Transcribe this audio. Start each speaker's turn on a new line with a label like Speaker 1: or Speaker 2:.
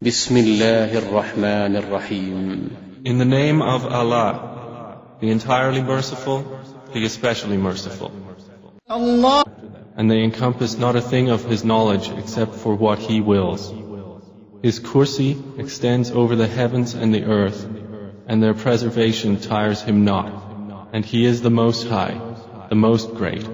Speaker 1: بسم الله الرحمن
Speaker 2: In the name of Allah, the entirely merciful, the especially merciful.
Speaker 3: Allah,
Speaker 2: And they encompass not a thing of His knowledge except for what He wills. His kursi extends over the heavens and the earth, and their preservation tires Him not. And He is the Most High, the Most Great.